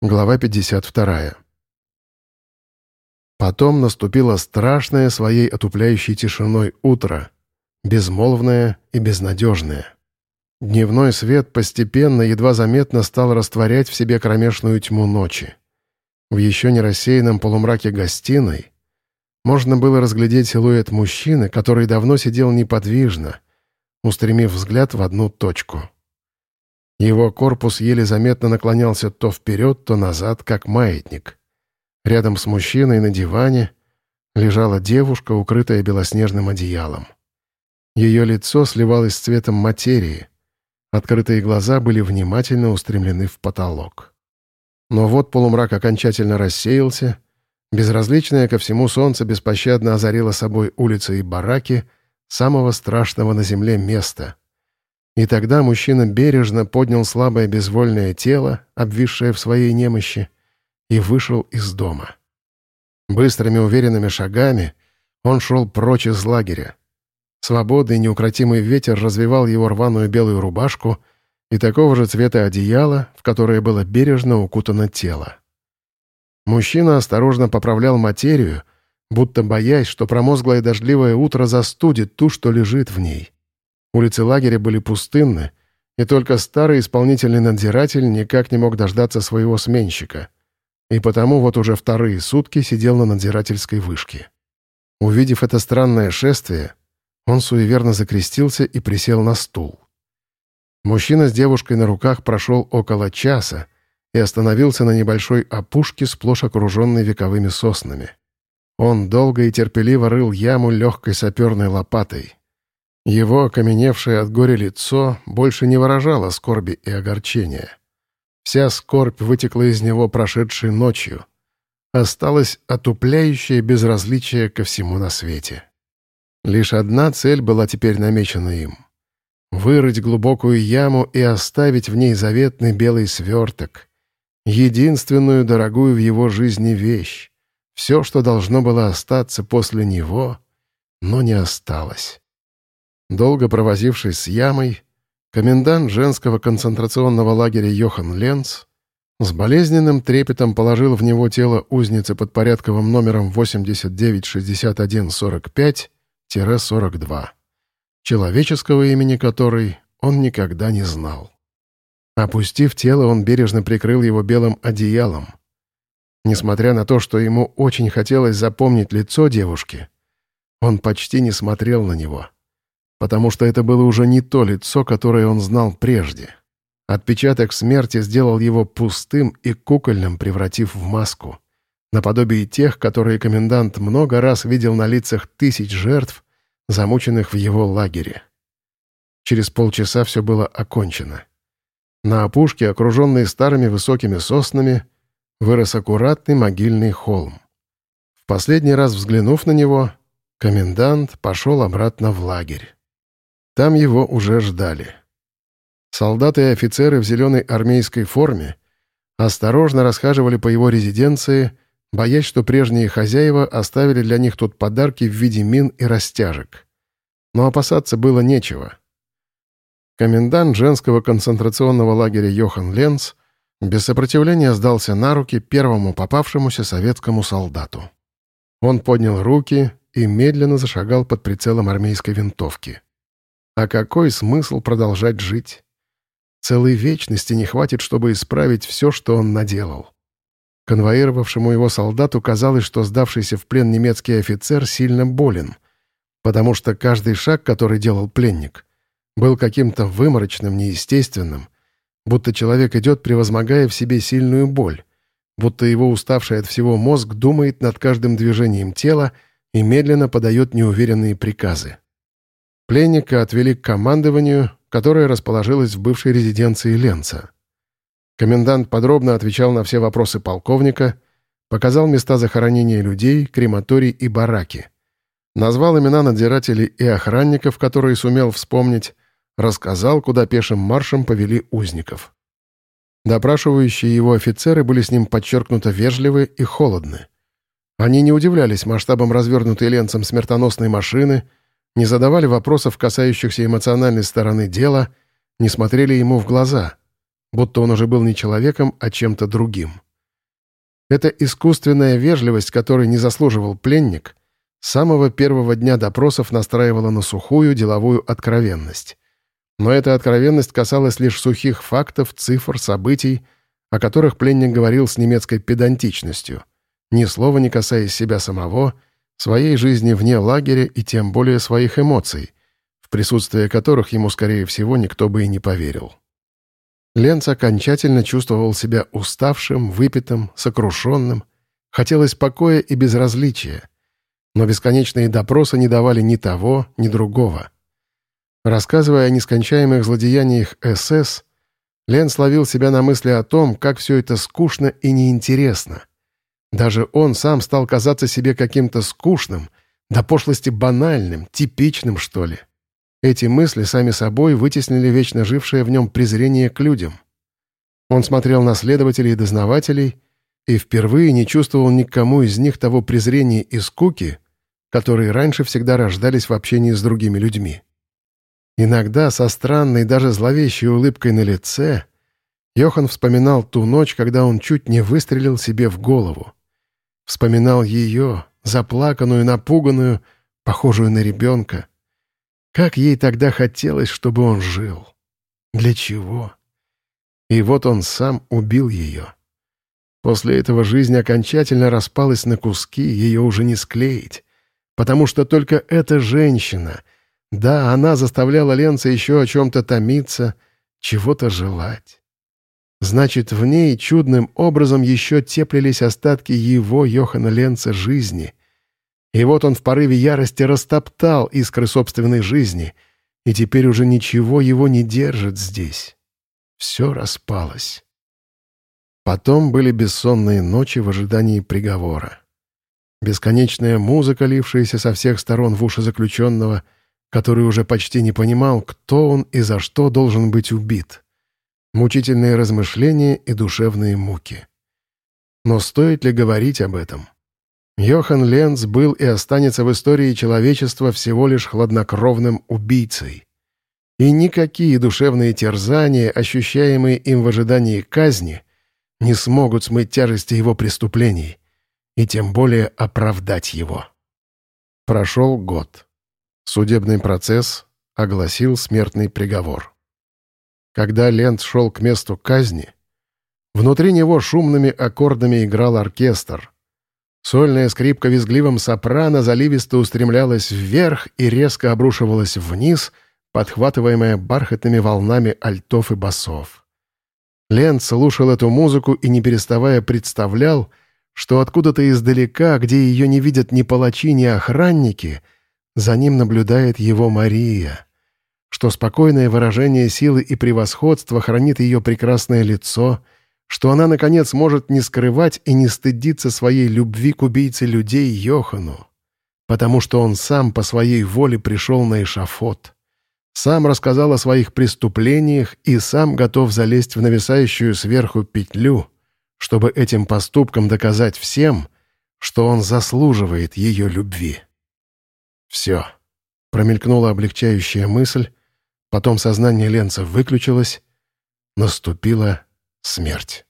Глава 52. Потом наступило страшное своей отупляющей тишиной утро, безмолвное и безнадежное. Дневной свет постепенно, едва заметно стал растворять в себе кромешную тьму ночи. В еще не рассеянном полумраке гостиной можно было разглядеть силуэт мужчины, который давно сидел неподвижно, устремив взгляд в одну точку — его корпус еле заметно наклонялся то вперед, то назад, как маятник. Рядом с мужчиной на диване лежала девушка, укрытая белоснежным одеялом. Ее лицо сливалось с цветом материи. Открытые глаза были внимательно устремлены в потолок. Но вот полумрак окончательно рассеялся, безразличное ко всему солнце беспощадно озарило собой улицы и бараки самого страшного на земле места — и тогда мужчина бережно поднял слабое безвольное тело, обвисшее в своей немощи, и вышел из дома. Быстрыми уверенными шагами он шел прочь из лагеря. Свободный неукротимый ветер развивал его рваную белую рубашку и такого же цвета одеяло, в которое было бережно укутано тело. Мужчина осторожно поправлял материю, будто боясь, что промозглое дождливое утро застудит ту, что лежит в ней. Улицы лагеря были пустынны, и только старый исполнительный надзиратель никак не мог дождаться своего сменщика. И потому вот уже вторые сутки сидел на надзирательской вышке. Увидев это странное шествие, он суеверно закрестился и присел на стул. Мужчина с девушкой на руках прошел около часа и остановился на небольшой опушке, сплошь окруженной вековыми соснами. Он долго и терпеливо рыл яму легкой саперной лопатой. Его окаменевшее от горя лицо больше не выражало скорби и огорчения. Вся скорбь вытекла из него прошедшей ночью. Осталось отупляющее безразличие ко всему на свете. Лишь одна цель была теперь намечена им — вырыть глубокую яму и оставить в ней заветный белый сверток, единственную дорогую в его жизни вещь, все, что должно было остаться после него, но не осталось. Долго провозившись с ямой, комендант женского концентрационного лагеря Йохан Ленц с болезненным трепетом положил в него тело узницы под порядковым номером 896145-42, человеческого имени которой он никогда не знал. Опустив тело, он бережно прикрыл его белым одеялом. Несмотря на то, что ему очень хотелось запомнить лицо девушки, он почти не смотрел на него — потому что это было уже не то лицо, которое он знал прежде. Отпечаток смерти сделал его пустым и кукольным, превратив в маску. Наподобие тех, которые комендант много раз видел на лицах тысяч жертв, замученных в его лагере. Через полчаса все было окончено. На опушке, окруженной старыми высокими соснами, вырос аккуратный могильный холм. В последний раз взглянув на него, комендант пошел обратно в лагерь. Там его уже ждали. Солдаты и офицеры в зеленой армейской форме осторожно расхаживали по его резиденции, боясь, что прежние хозяева оставили для них тут подарки в виде мин и растяжек. Но опасаться было нечего. Комендант женского концентрационного лагеря Йохан Ленц без сопротивления сдался на руки первому попавшемуся советскому солдату. Он поднял руки и медленно зашагал под прицелом армейской винтовки. А какой смысл продолжать жить? Целой вечности не хватит, чтобы исправить все, что он наделал. Конвоировавшему его солдату казалось, что сдавшийся в плен немецкий офицер сильно болен, потому что каждый шаг, который делал пленник, был каким-то выморочным, неестественным, будто человек идет, превозмогая в себе сильную боль, будто его уставший от всего мозг думает над каждым движением тела и медленно подает неуверенные приказы. Пленника отвели к командованию, которое расположилось в бывшей резиденции Ленца. Комендант подробно отвечал на все вопросы полковника, показал места захоронения людей, крематорий и бараки. Назвал имена надзирателей и охранников, которые сумел вспомнить, рассказал, куда пешим маршем повели узников. Допрашивающие его офицеры были с ним подчеркнуто вежливы и холодны. Они не удивлялись масштабам развернутой ленцем смертоносной машины — не задавали вопросов, касающихся эмоциональной стороны дела, не смотрели ему в глаза, будто он уже был не человеком, а чем-то другим. Эта искусственная вежливость, которой не заслуживал пленник, с самого первого дня допросов настраивала на сухую деловую откровенность. Но эта откровенность касалась лишь сухих фактов, цифр, событий, о которых пленник говорил с немецкой педантичностью, ни слова не касаясь себя самого, своей жизни вне лагеря и тем более своих эмоций, в присутствие которых ему, скорее всего, никто бы и не поверил. Ленц окончательно чувствовал себя уставшим, выпитым, сокрушенным. Хотелось покоя и безразличия. Но бесконечные допросы не давали ни того, ни другого. Рассказывая о нескончаемых злодеяниях СС, Ленц ловил себя на мысли о том, как все это скучно и неинтересно. Даже он сам стал казаться себе каким-то скучным, до пошлости банальным, типичным, что ли. Эти мысли сами собой вытеснили вечно жившее в нем презрение к людям. Он смотрел на следователей и дознавателей и впервые не чувствовал никому из них того презрения и скуки, которые раньше всегда рождались в общении с другими людьми. Иногда со странной, даже зловещей улыбкой на лице Йохан вспоминал ту ночь, когда он чуть не выстрелил себе в голову. Вспоминал ее, заплаканную, напуганную, похожую на ребенка, как ей тогда хотелось, чтобы он жил. Для чего? И вот он сам убил ее. После этого жизнь окончательно распалась на куски, ее уже не склеить. Потому что только эта женщина, да, она заставляла Ленца еще о чем-то томиться, чего-то желать. Значит, в ней чудным образом еще теплились остатки его, Йохана Ленца, жизни, и вот он в порыве ярости растоптал искры собственной жизни, и теперь уже ничего его не держит здесь. Все распалось. Потом были бессонные ночи в ожидании приговора. Бесконечная музыка, лившаяся со всех сторон в уши заключенного, который уже почти не понимал, кто он и за что должен быть убит. Мучительные размышления и душевные муки. Но стоит ли говорить об этом? Йохан Ленц был и останется в истории человечества всего лишь хладнокровным убийцей. И никакие душевные терзания, ощущаемые им в ожидании казни, не смогут смыть тяжести его преступлений и тем более оправдать его. Прошел год. Судебный процесс огласил смертный приговор. Когда Ленц шел к месту казни, внутри него шумными аккордами играл оркестр — Сольная скрипка визгливым сопрано заливисто устремлялась вверх и резко обрушивалась вниз, подхватываемая бархатными волнами альтов и басов. Лен слушал эту музыку и, не переставая, представлял, что откуда-то издалека, где ее не видят ни палачи, ни охранники, за ним наблюдает его Мария, что спокойное выражение силы и превосходства хранит ее прекрасное лицо — что она, наконец, может не скрывать и не стыдиться своей любви к убийце людей Йохану, потому что он сам по своей воле пришел на эшафот, сам рассказал о своих преступлениях и сам готов залезть в нависающую сверху петлю, чтобы этим поступком доказать всем, что он заслуживает ее любви. Все. Промелькнула облегчающая мысль, потом сознание Ленца выключилось, наступила смерть.